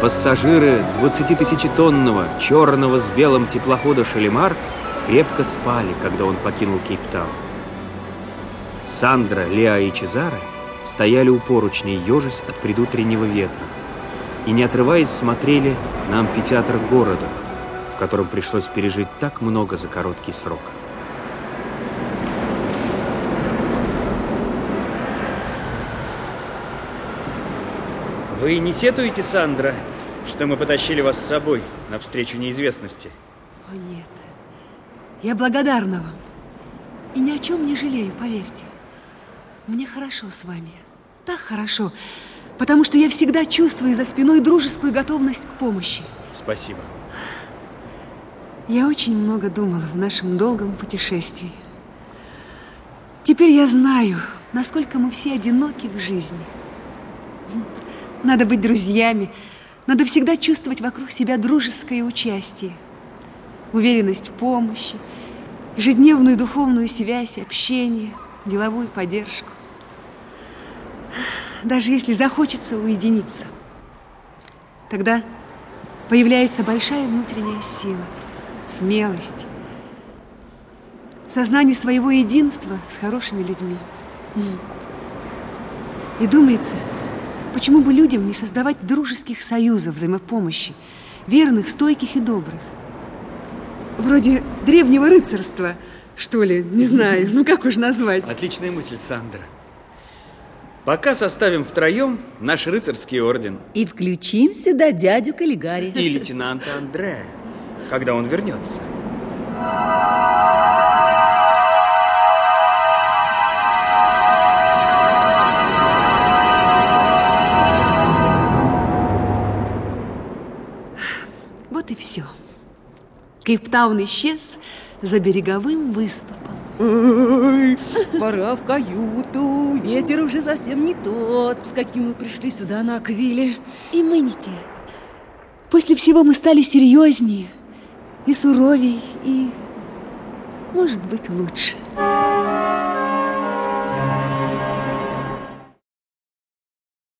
Пассажиры 20-тысячетонного черного с белым теплохода «Шалимар» крепко спали, когда он покинул Кейптаун. Сандра, Леа и Чезаре стояли у поручней, ежась от предутреннего ветра, и, не отрываясь, смотрели на амфитеатр города, в котором пришлось пережить так много за короткий срок. Вы не сетуете, Сандра, что мы потащили вас с собой навстречу неизвестности? О, нет. Я благодарна вам. И ни о чем не жалею, поверьте. Мне хорошо с вами. Так хорошо, потому что я всегда чувствую за спиной дружескую готовность к помощи. Спасибо. Я очень много думала в нашем долгом путешествии. Теперь я знаю, насколько мы все одиноки в жизни. Надо быть друзьями, надо всегда чувствовать вокруг себя дружеское участие, уверенность в помощи, ежедневную духовную связь, общение, деловую поддержку. Даже если захочется уединиться, тогда появляется большая внутренняя сила, смелость, сознание своего единства с хорошими людьми. И думается, Почему бы людям не создавать дружеских союзов взаимопомощи, верных, стойких и добрых? Вроде древнего рыцарства, что ли, не знаю, ну как уж назвать. Отличная мысль, Сандра. Пока составим втроем наш рыцарский орден. И включим сюда дядю Каллигари. И лейтенанта Андрея, когда он вернется. Вот и все. Кейптаун исчез за береговым выступом. Ой, пора в каюту. Ветер уже совсем не тот, с каким мы пришли сюда на Аквиле. И мы не те. После всего мы стали серьезнее и суровей, и, может быть, лучше.